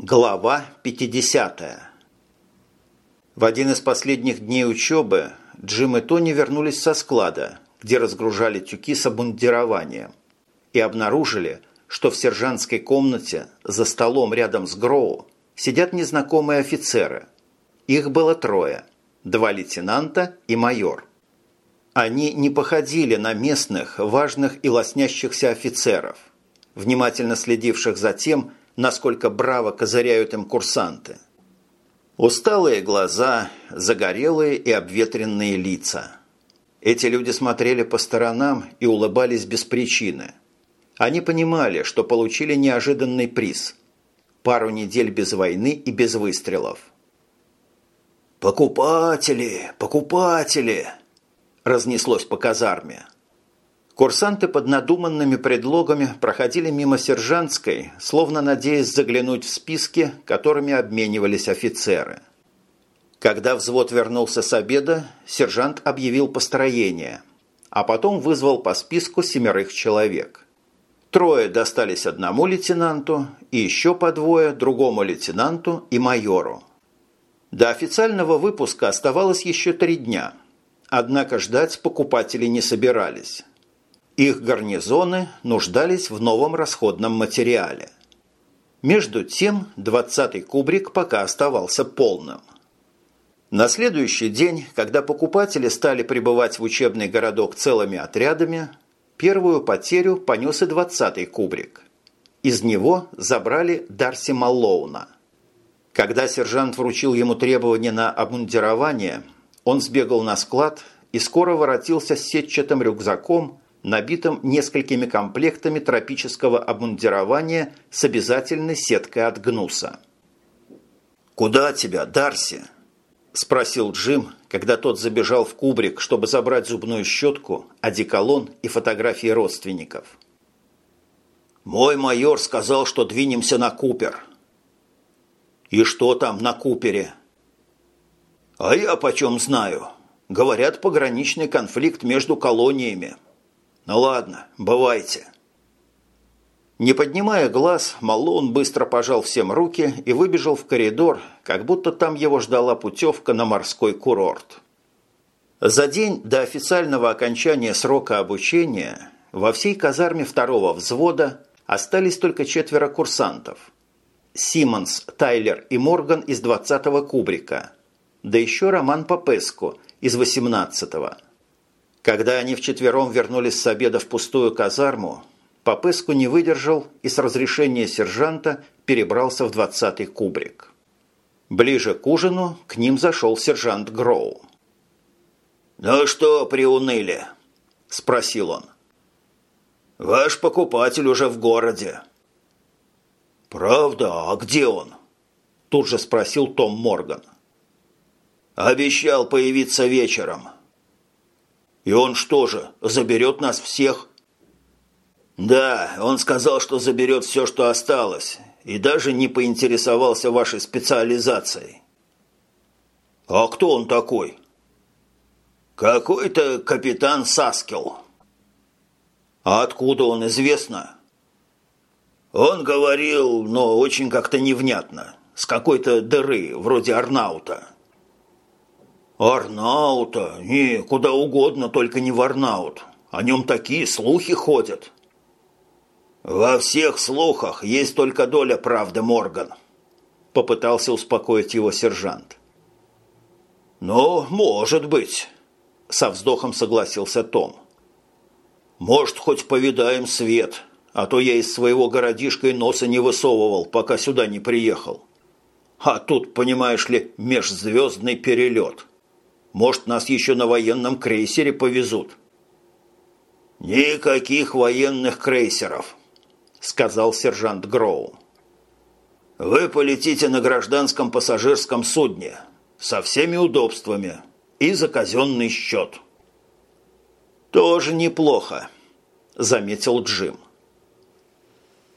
Глава 50 В один из последних дней учебы Джим и Тони вернулись со склада, где разгружали тюки с обмундированием, и обнаружили, что в сержантской комнате за столом рядом с Гроу сидят незнакомые офицеры. Их было трое – два лейтенанта и майор. Они не походили на местных, важных и лоснящихся офицеров, внимательно следивших за тем, насколько браво козыряют им курсанты. Усталые глаза, загорелые и обветренные лица. Эти люди смотрели по сторонам и улыбались без причины. Они понимали, что получили неожиданный приз – пару недель без войны и без выстрелов. «Покупатели! Покупатели!» – разнеслось по казарме – Курсанты под надуманными предлогами проходили мимо сержантской, словно надеясь заглянуть в списки, которыми обменивались офицеры. Когда взвод вернулся с обеда, сержант объявил построение, а потом вызвал по списку семерых человек. Трое достались одному лейтенанту и еще по двое другому лейтенанту и майору. До официального выпуска оставалось еще три дня, однако ждать покупатели не собирались. Их гарнизоны нуждались в новом расходном материале. Между тем, двадцатый кубрик пока оставался полным. На следующий день, когда покупатели стали прибывать в учебный городок целыми отрядами, первую потерю понес и двадцатый кубрик. Из него забрали Дарси Маллоуна. Когда сержант вручил ему требования на обмундирование, он сбегал на склад и скоро воротился с сетчатым рюкзаком, набитым несколькими комплектами тропического обмундирования с обязательной сеткой от гнуса. «Куда тебя, Дарси?» – спросил Джим, когда тот забежал в кубрик, чтобы забрать зубную щетку, одеколон и фотографии родственников. «Мой майор сказал, что двинемся на Купер». «И что там на Купере?» «А я почем знаю. Говорят, пограничный конфликт между колониями». «Ну ладно, бывайте». Не поднимая глаз, Малон быстро пожал всем руки и выбежал в коридор, как будто там его ждала путевка на морской курорт. За день до официального окончания срока обучения во всей казарме второго взвода остались только четверо курсантов. Симмонс, Тайлер и Морган из 20-го кубрика, да еще Роман Попеску из 18-го. Когда они вчетвером вернулись с обеда в пустую казарму, Попеску не выдержал и с разрешения сержанта перебрался в двадцатый кубрик. Ближе к ужину к ним зашел сержант Гроу. «Ну что, приуныли?» – спросил он. «Ваш покупатель уже в городе». «Правда? А где он?» – тут же спросил Том Морган. «Обещал появиться вечером», и он что же, заберет нас всех? Да, он сказал, что заберет все, что осталось, и даже не поинтересовался вашей специализацией. А кто он такой? Какой-то капитан Саскел. А откуда он известно? Он говорил, но очень как-то невнятно, с какой-то дыры, вроде Арнаута. «Арнаута? Не, куда угодно, только не в Арнаут. О нем такие слухи ходят». «Во всех слухах есть только доля правды, Морган», – попытался успокоить его сержант. «Ну, может быть», – со вздохом согласился Том. «Может, хоть повидаем свет, а то я из своего городишка и носа не высовывал, пока сюда не приехал. А тут, понимаешь ли, межзвездный перелет». Может, нас еще на военном крейсере повезут». «Никаких военных крейсеров», – сказал сержант Гроу. «Вы полетите на гражданском пассажирском судне со всеми удобствами и за казенный счет». «Тоже неплохо», – заметил Джим.